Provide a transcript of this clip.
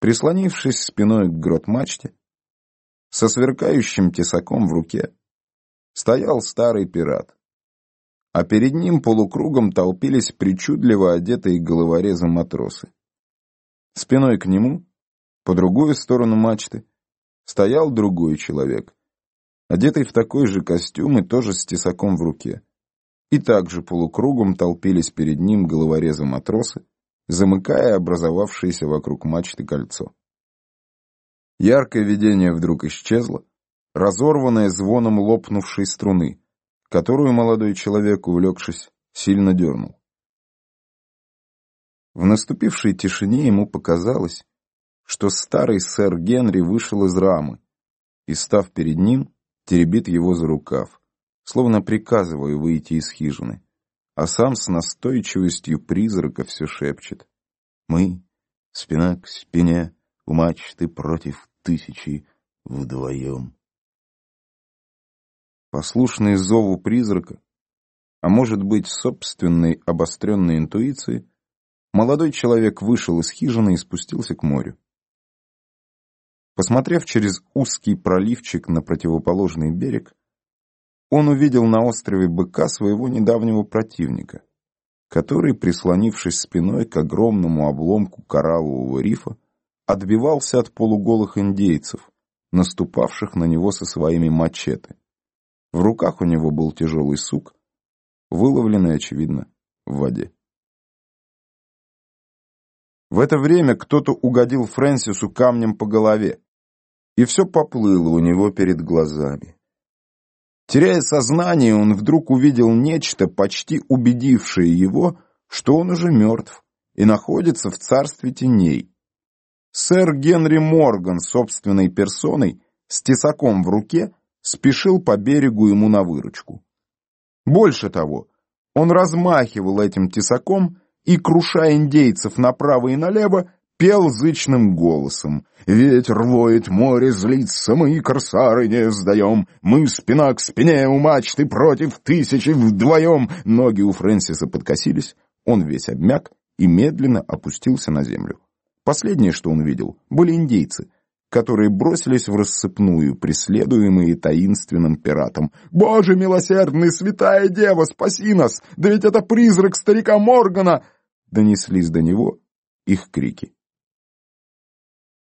прислонившись спиной к грот-мачте, со сверкающим тесаком в руке, стоял старый пират, а перед ним полукругом толпились причудливо одетые головорезы матросы. Спиной к нему, по другую сторону мачты, стоял другой человек, одетый в такой же костюм и тоже с тесаком в руке. И также полукругом толпились перед ним головорезы-матросы, замыкая образовавшееся вокруг мачты кольцо. Яркое видение вдруг исчезло, разорванное звоном лопнувшей струны, которую молодой человек, увлекшись, сильно дернул. В наступившей тишине ему показалось, что старый сэр Генри вышел из рамы и, став перед ним, теребит его за рукав, словно приказывая выйти из хижины, а сам с настойчивостью призрака все шепчет. «Мы, спина к спине, у мачты против тысячи вдвоем». Послушный зову призрака, а может быть, собственной обостренной интуиции, молодой человек вышел из хижины и спустился к морю. Посмотрев через узкий проливчик на противоположный берег, он увидел на острове быка своего недавнего противника, который, прислонившись спиной к огромному обломку кораллового рифа, отбивался от полуголых индейцев, наступавших на него со своими мачете. В руках у него был тяжелый сук, выловленный, очевидно, в воде. В это время кто-то угодил Фрэнсису камнем по голове, и все поплыло у него перед глазами. Теряя сознание, он вдруг увидел нечто, почти убедившее его, что он уже мертв и находится в царстве теней. Сэр Генри Морган собственной персоной, с тесаком в руке, спешил по берегу ему на выручку. Больше того, он размахивал этим тесаком и, крушая индейцев направо и налево, пел зычным голосом. «Ветер воет, море злится, мы, корсары, не сдаем, мы спина к спине у мачты против тысячи вдвоем!» Ноги у Фрэнсиса подкосились, он весь обмяк и медленно опустился на землю. Последнее, что он видел, были индейцы — которые бросились в рассыпную, преследуемые таинственным пиратом. «Боже милосердный, святая дева, спаси нас! Да ведь это призрак старика Моргана!» Донеслись до него их крики.